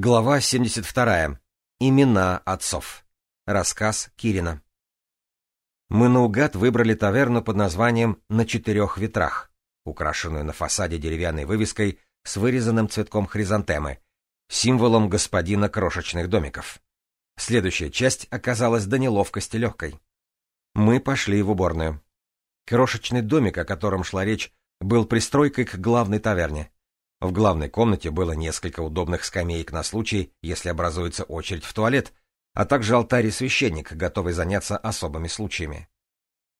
Глава 72. Имена отцов. Рассказ Кирина. Мы наугад выбрали таверну под названием «На четырех ветрах», украшенную на фасаде деревянной вывеской с вырезанным цветком хризантемы, символом господина крошечных домиков. Следующая часть оказалась до неловкости легкой. Мы пошли в уборную. Крошечный домик, о котором шла речь, был пристройкой к главной таверне — в главной комнате было несколько удобных скамеек на случай, если образуется очередь в туалет, а также алтарь и священник, готовый заняться особыми случаями.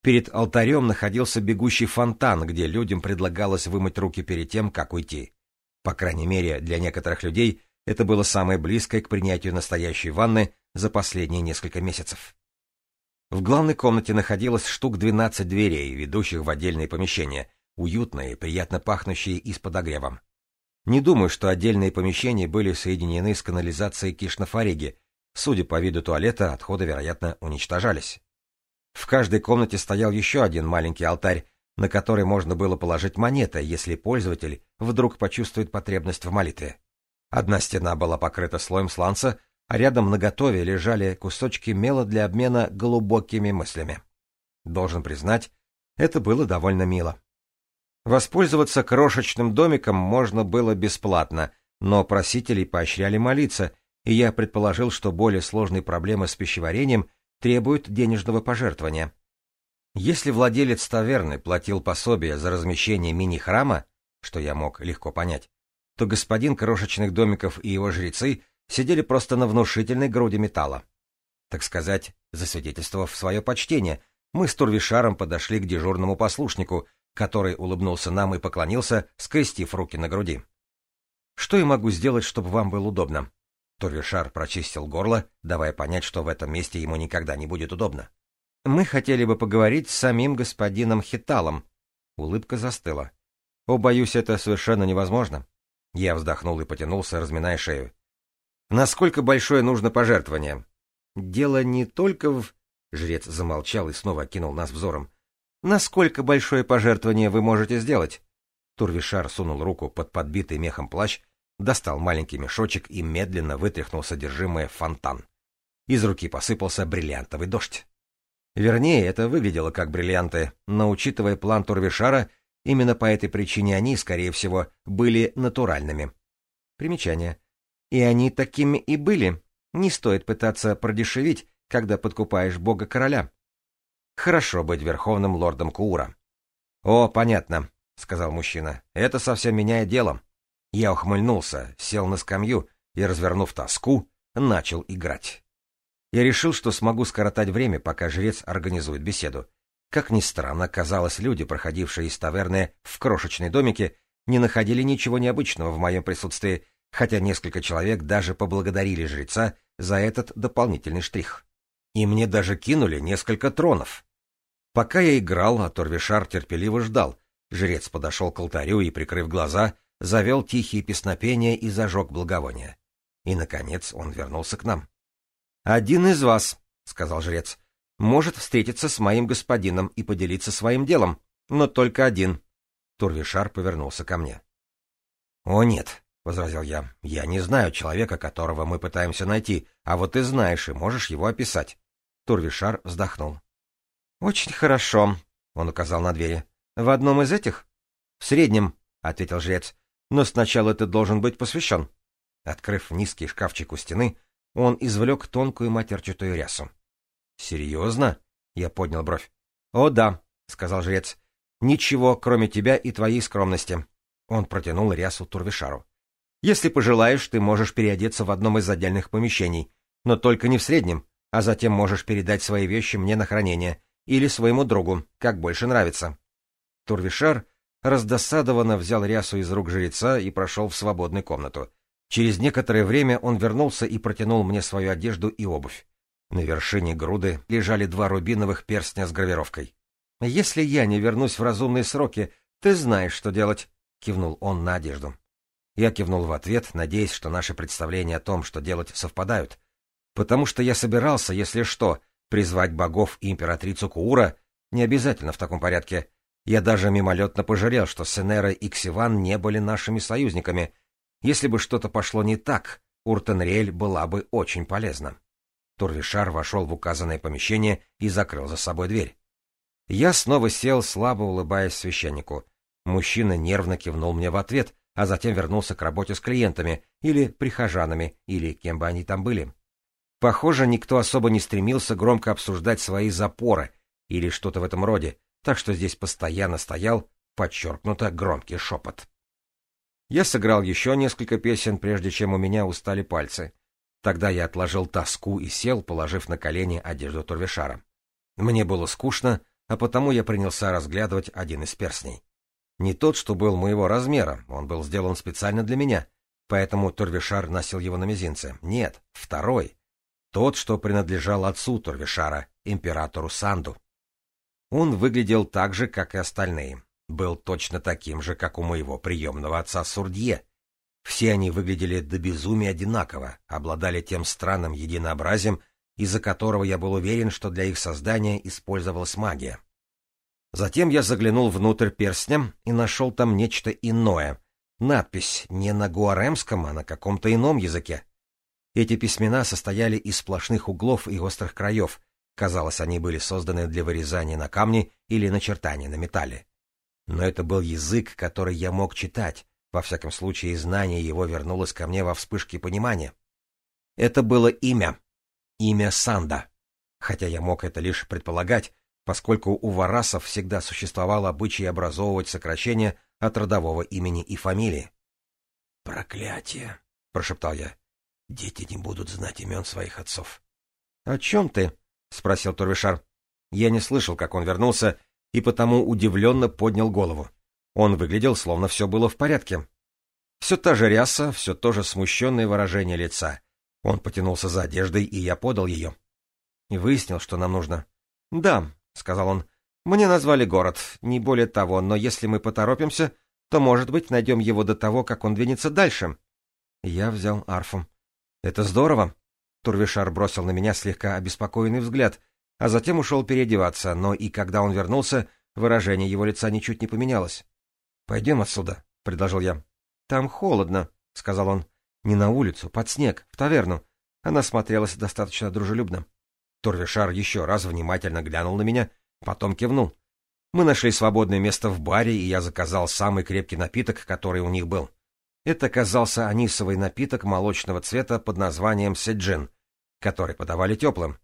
Перед алтарем находился бегущий фонтан, где людям предлагалось вымыть руки перед тем, как уйти. По крайней мере, для некоторых людей это было самое близкое к принятию настоящей ванны за последние несколько месяцев. В главной комнате находилось штук 12 дверей, ведущих в отдельные помещения, уютные, приятно пахнущие и с подогревом. Не думаю, что отдельные помещения были соединены с канализацией Кишнафариги. Судя по виду туалета, отходы, вероятно, уничтожались. В каждой комнате стоял еще один маленький алтарь, на который можно было положить монеты, если пользователь вдруг почувствует потребность в молитве. Одна стена была покрыта слоем сланца, а рядом на готове лежали кусочки мела для обмена глубокими мыслями. Должен признать, это было довольно мило. Воспользоваться крошечным домиком можно было бесплатно, но просителей поощряли молиться, и я предположил, что более сложные проблемы с пищеварением требуют денежного пожертвования. Если владелец таверны платил пособие за размещение мини-храма, что я мог легко понять, то господин крошечных домиков и его жрецы сидели просто на внушительной груди металла. Так сказать, засвидетельствовав свое почтение, мы с Турвишаром подошли к дежурному послушнику — который улыбнулся нам и поклонился, скрестив руки на груди. «Что я могу сделать, чтобы вам было удобно?» Торишар прочистил горло, давая понять, что в этом месте ему никогда не будет удобно. «Мы хотели бы поговорить с самим господином Хиталом». Улыбка застыла. «О, боюсь, это совершенно невозможно». Я вздохнул и потянулся, разминая шею. «Насколько большое нужно пожертвование?» «Дело не только в...» Жрец замолчал и снова окинул нас взором. Насколько большое пожертвование вы можете сделать? Турвишар сунул руку под подбитый мехом плащ, достал маленький мешочек и медленно вытряхнул содержимое в фонтан. Из руки посыпался бриллиантовый дождь. Вернее, это выглядело как бриллианты, но, учитывая план Турвишара, именно по этой причине они, скорее всего, были натуральными. Примечание. И они такими и были. Не стоит пытаться продешевить, когда подкупаешь бога-короля. Хорошо быть верховным лордом Кура. «О, понятно», — сказал мужчина. «Это совсем меняет дело». Я ухмыльнулся, сел на скамью и, развернув тоску, начал играть. Я решил, что смогу скоротать время, пока жрец организует беседу. Как ни странно, казалось, люди, проходившие из таверны в крошечной домике, не находили ничего необычного в моем присутствии, хотя несколько человек даже поблагодарили жреца за этот дополнительный штрих. И мне даже кинули несколько тронов. Пока я играл, Аторвишар терпеливо ждал. Жрец подошел к алтарю и, прикрыв глаза, завел тихие песнопения и зажег благовония. И, наконец, он вернулся к нам. — Один из вас, — сказал жрец, — может встретиться с моим господином и поделиться своим делом, но только один. Турвишар повернулся ко мне. — О, нет, — возразил я, — я не знаю человека, которого мы пытаемся найти, а вот ты знаешь и можешь его описать. Турвишар вздохнул. «Очень хорошо», — он указал на двери. «В одном из этих?» «В среднем», — ответил жрец. «Но сначала ты должен быть посвящен». Открыв низкий шкафчик у стены, он извлек тонкую матерчатую рясу. «Серьезно?» — я поднял бровь. «О да», — сказал жрец. «Ничего, кроме тебя и твоей скромности». Он протянул рясу Турвишару. «Если пожелаешь, ты можешь переодеться в одном из отдельных помещений, но только не в среднем, а затем можешь передать свои вещи мне на хранение или своему другу, как больше нравится. Турвишар раздосадованно взял рясу из рук жреца и прошел в свободную комнату. Через некоторое время он вернулся и протянул мне свою одежду и обувь. На вершине груды лежали два рубиновых перстня с гравировкой. «Если я не вернусь в разумные сроки, ты знаешь, что делать», — кивнул он на одежду. Я кивнул в ответ, надеясь, что наши представления о том, что делать, совпадают. Потому что я собирался, если что, Призвать богов и императрицу Куура не обязательно в таком порядке. Я даже мимолетно пожалел, что Сенера и Ксиван не были нашими союзниками. Если бы что-то пошло не так, Уртенриэль была бы очень полезна. Турвишар вошел в указанное помещение и закрыл за собой дверь. Я снова сел, слабо улыбаясь священнику. Мужчина нервно кивнул мне в ответ, а затем вернулся к работе с клиентами или прихожанами, или кем бы они там были. Похоже, никто особо не стремился громко обсуждать свои запоры или что-то в этом роде, так что здесь постоянно стоял подчеркнуто громкий шепот. Я сыграл еще несколько песен, прежде чем у меня устали пальцы. Тогда я отложил тоску и сел, положив на колени одежду Турвишара. Мне было скучно, а потому я принялся разглядывать один из перстней. Не тот, что был моего размера, он был сделан специально для меня, поэтому Турвишар носил его на мизинце. Нет, второй, тот, что принадлежал отцу Турвишара, императору Санду. Он выглядел так же, как и остальные. Был точно таким же, как у моего приемного отца Сурдье. Все они выглядели до безумия одинаково, обладали тем странным единообразием, из-за которого я был уверен, что для их создания использовалась магия. Затем я заглянул внутрь перстня и нашел там нечто иное. Надпись не на гуаремском, а на каком-то ином языке. Эти письмена состояли из сплошных углов и острых краев. Казалось, они были созданы для вырезания на камне или начертания на металле. Но это был язык, который я мог читать. Во всяком случае, знание его вернулось ко мне во вспышке понимания. Это было имя. Имя Санда. Хотя я мог это лишь предполагать, поскольку у варасов всегда существовал обычай образовывать сокращение от родового имени и фамилии. «Проклятие!» — прошептал я. Дети не будут знать имен своих отцов. — О чем ты? — спросил Турвишар. Я не слышал, как он вернулся, и потому удивленно поднял голову. Он выглядел, словно все было в порядке. Все та же ряса, все то же смущенное выражение лица. Он потянулся за одеждой, и я подал ее. И выяснил, что нам нужно. — Да, — сказал он, — мне назвали город, не более того, но если мы поторопимся, то, может быть, найдем его до того, как он двинется дальше. Я взял арфу. Это здорово. Турвишар бросил на меня слегка обеспокоенный взгляд, а затем ушел переодеваться, но и когда он вернулся, выражение его лица ничуть не поменялось. Пойдем отсюда, предложил я. Там холодно, сказал он. Не на улицу, под снег, в таверну. Она смотрелась достаточно дружелюбно. Турвишар еще раз внимательно глянул на меня, потом кивнул. Мы нашли свободное место в баре, и я заказал самый крепкий напиток, который у них был. Это оказался анисовый напиток молочного цвета под названием седжин, который подавали теплым.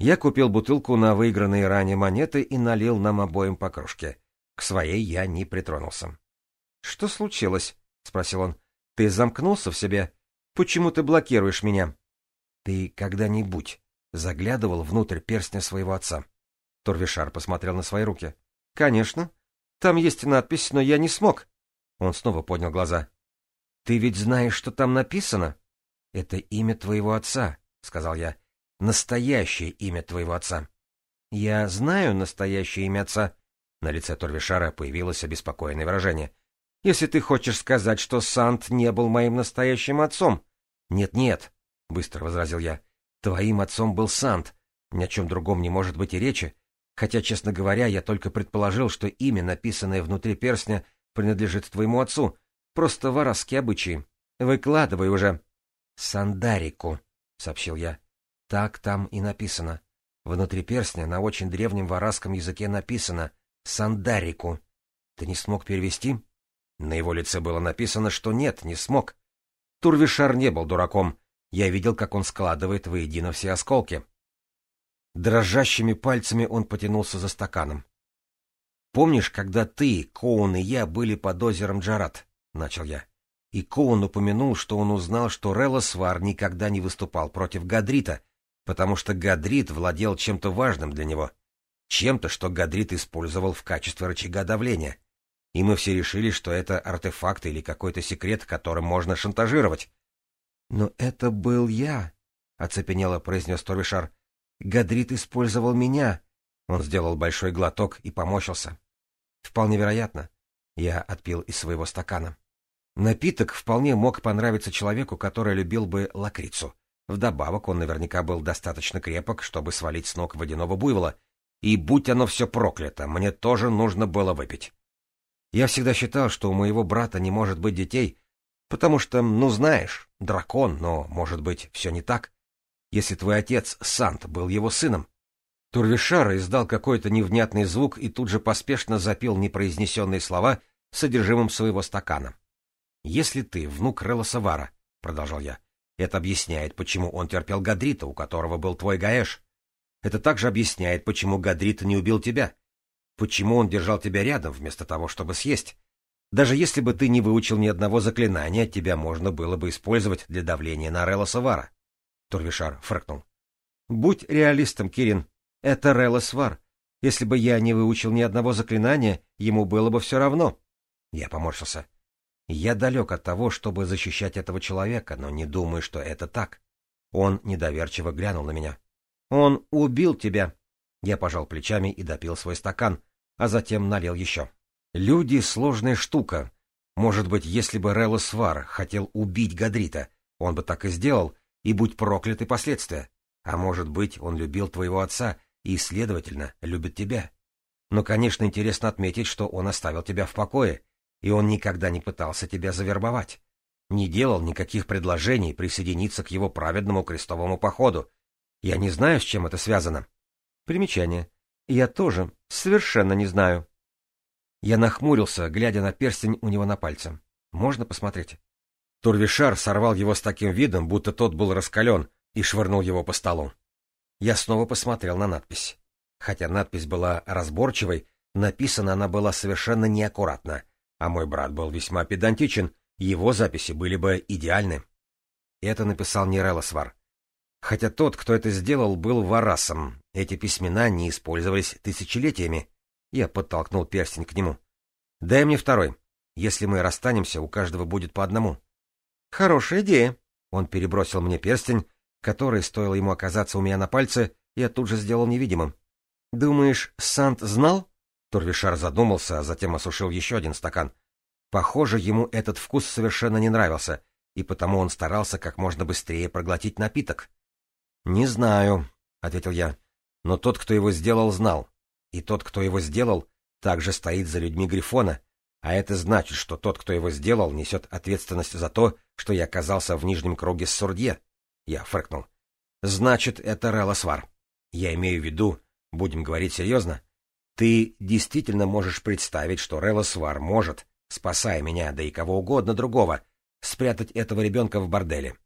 Я купил бутылку на выигранные ранее монеты и налил нам обоим по кружке. К своей я не притронулся. — Что случилось? — спросил он. — Ты замкнулся в себе? Почему ты блокируешь меня? — Ты когда-нибудь заглядывал внутрь перстня своего отца? Торвишар посмотрел на свои руки. — Конечно. Там есть надпись, но я не смог. Он снова поднял глаза. «Ты ведь знаешь, что там написано?» «Это имя твоего отца», — сказал я. «Настоящее имя твоего отца». «Я знаю настоящее имя отца». На лице Торвишара появилось обеспокоенное выражение. «Если ты хочешь сказать, что Сант не был моим настоящим отцом...» «Нет-нет», — быстро возразил я. «Твоим отцом был Сант. Ни о чем другом не может быть и речи. Хотя, честно говоря, я только предположил, что имя, написанное внутри перстня, принадлежит твоему отцу. Просто воровски обычаи. Выкладывай уже. — Сандарику, — сообщил я. — Так там и написано. Внутри перстня на очень древнем вараском языке написано «Сандарику». Ты не смог перевести? На его лице было написано, что нет, не смог. Турвишар не был дураком. Я видел, как он складывает воедино все осколки. Дрожащими пальцами он потянулся за стаканом. Помнишь, когда ты, Коун и я были под озером Джарат? — начал я. И Коун упомянул, что он узнал, что Релла никогда не выступал против Гадрита, потому что Гадрит владел чем-то важным для него. Чем-то, что Гадрит использовал в качестве рычага давления. И мы все решили, что это артефакт или какой-то секрет, которым можно шантажировать. — Но это был я, — оцепенело произнес Торвишар. — Гадрит использовал меня. Он сделал большой глоток и помощился. — Вполне вероятно. Я отпил из своего стакана. Напиток вполне мог понравиться человеку, который любил бы лакрицу. Вдобавок он наверняка был достаточно крепок, чтобы свалить с ног водяного буйвола. И будь оно все проклято, мне тоже нужно было выпить. Я всегда считал, что у моего брата не может быть детей, потому что, ну знаешь, дракон, но, может быть, все не так. Если твой отец, Сант, был его сыном. Турвишара издал какой-то невнятный звук и тут же поспешно запил непроизнесенные слова содержимым своего стакана. «Если ты внук Реллосавара, продолжал я, — «это объясняет, почему он терпел Гадрита, у которого был твой Гаэш. Это также объясняет, почему Гадрита не убил тебя, почему он держал тебя рядом вместо того, чтобы съесть. Даже если бы ты не выучил ни одного заклинания, тебя можно было бы использовать для давления на Релла Савара». Турвишар фыркнул. «Будь реалистом, Кирин. Это Релла Если бы я не выучил ни одного заклинания, ему было бы все равно». Я поморщился. Я далек от того, чтобы защищать этого человека, но не думаю, что это так. Он недоверчиво глянул на меня. «Он убил тебя!» Я пожал плечами и допил свой стакан, а затем налил еще. «Люди — сложная штука. Может быть, если бы Релла Свар хотел убить Гадрита, он бы так и сделал, и будь прокляты последствия. А может быть, он любил твоего отца и, следовательно, любит тебя. Но, конечно, интересно отметить, что он оставил тебя в покое, и он никогда не пытался тебя завербовать. Не делал никаких предложений присоединиться к его праведному крестовому походу. Я не знаю, с чем это связано. Примечание. Я тоже совершенно не знаю. Я нахмурился, глядя на перстень у него на пальце. Можно посмотреть? Турвишар сорвал его с таким видом, будто тот был раскален, и швырнул его по столу. Я снова посмотрел на надпись. Хотя надпись была разборчивой, написана она была совершенно неаккуратно — а мой брат был весьма педантичен, его записи были бы идеальны. Это написал не Релосвар. Хотя тот, кто это сделал, был варасом. Эти письмена не использовались тысячелетиями. Я подтолкнул перстень к нему. «Дай мне второй. Если мы расстанемся, у каждого будет по одному». «Хорошая идея». Он перебросил мне перстень, который, стоило ему оказаться у меня на пальце, я тут же сделал невидимым. «Думаешь, Сант знал?» Турвишар задумался, а затем осушил еще один стакан. Похоже, ему этот вкус совершенно не нравился, и потому он старался как можно быстрее проглотить напиток. — Не знаю, — ответил я, — но тот, кто его сделал, знал. И тот, кто его сделал, также стоит за людьми Грифона, а это значит, что тот, кто его сделал, несет ответственность за то, что я оказался в нижнем круге с Сурдье. Я фыркнул. — Значит, это Релосвар. Я имею в виду, будем говорить серьезно, — ты действительно можешь представить, что Релосвар может, спасая меня, да и кого угодно другого, спрятать этого ребенка в борделе?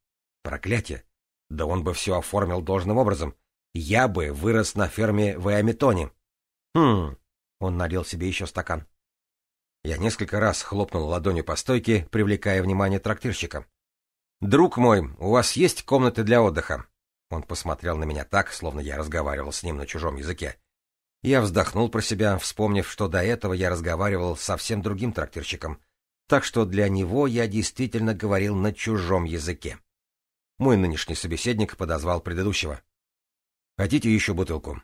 Проклятие! Да он бы все оформил должным образом. Я бы вырос на ферме в Эамитоне. Хм, он налил себе еще стакан. Я несколько раз хлопнул ладонью по стойке, привлекая внимание трактирщика. «Друг мой, у вас есть комнаты для отдыха?» Он посмотрел на меня так, словно я разговаривал с ним на чужом языке. Я вздохнул про себя, вспомнив, что до этого я разговаривал с совсем другим трактирщиком, так что для него я действительно говорил на чужом языке. Мой нынешний собеседник подозвал предыдущего. «Хотите еще бутылку?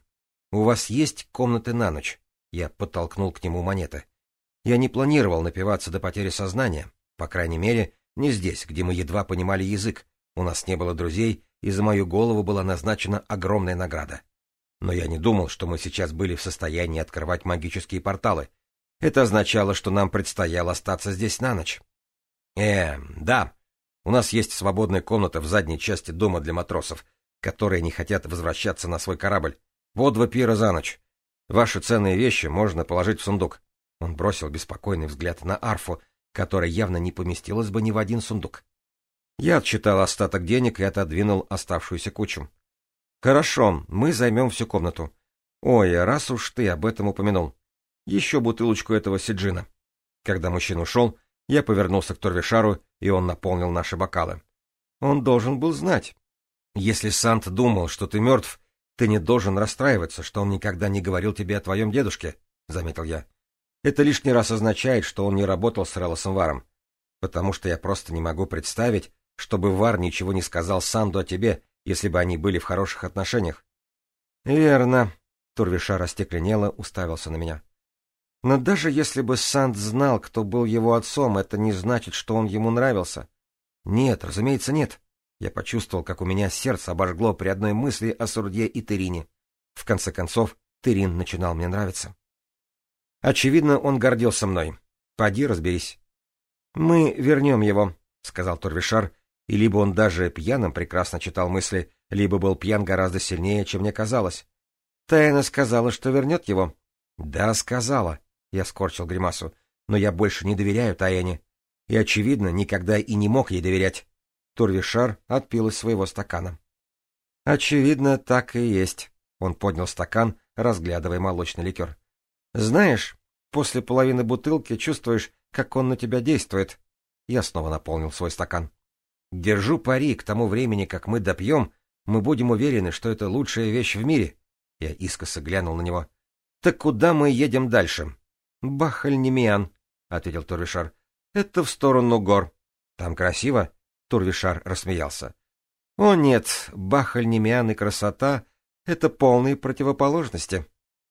У вас есть комнаты на ночь?» Я подтолкнул к нему монеты. Я не планировал напиваться до потери сознания, по крайней мере, не здесь, где мы едва понимали язык, у нас не было друзей, и за мою голову была назначена огромная награда — но я не думал, что мы сейчас были в состоянии открывать магические порталы. Это означало, что нам предстояло остаться здесь на ночь. Э, да, у нас есть свободная комната в задней части дома для матросов, которые не хотят возвращаться на свой корабль. Вот два пира за ночь. Ваши ценные вещи можно положить в сундук. Он бросил беспокойный взгляд на арфу, которая явно не поместилась бы ни в один сундук. Я отсчитал остаток денег и отодвинул оставшуюся кучу. Хорошо, мы займем всю комнату. Ой, а раз уж ты об этом упомянул. Еще бутылочку этого сиджина. Когда мужчина ушел, я повернулся к Торвишару, и он наполнил наши бокалы. Он должен был знать. Если Сант думал, что ты мертв, ты не должен расстраиваться, что он никогда не говорил тебе о твоем дедушке, — заметил я. Это лишний раз означает, что он не работал с Релосом Варом, потому что я просто не могу представить, чтобы Вар ничего не сказал Санду о тебе, если бы они были в хороших отношениях. Верно. Турвиша растекленело уставился на меня. Но даже если бы Санд знал, кто был его отцом, это не значит, что он ему нравился. Нет, разумеется, нет. Я почувствовал, как у меня сердце обожгло при одной мысли о Сурде и Терине. В конце концов, Терин начинал мне нравиться. Очевидно, он гордился мной. Поди разберись. — Мы вернем его, — сказал Турвишар, и либо он даже пьяным прекрасно читал мысли, либо был пьян гораздо сильнее, чем мне казалось. Тайна сказала, что вернет его. — Да, сказала, — я скорчил гримасу, — но я больше не доверяю Таяне. И, очевидно, никогда и не мог ей доверять. Турвишар отпил из своего стакана. — Очевидно, так и есть. Он поднял стакан, разглядывая молочный ликер. — Знаешь, после половины бутылки чувствуешь, как он на тебя действует. Я снова наполнил свой стакан. Держу пари, к тому времени, как мы допьем, мы будем уверены, что это лучшая вещь в мире. Я искоса глянул на него. — Так куда мы едем дальше? — Бахальнемиан, — ответил Турвишар. — Это в сторону гор. — Там красиво? — Турвишар рассмеялся. — О нет, Бахальнемиан и красота — это полные противоположности.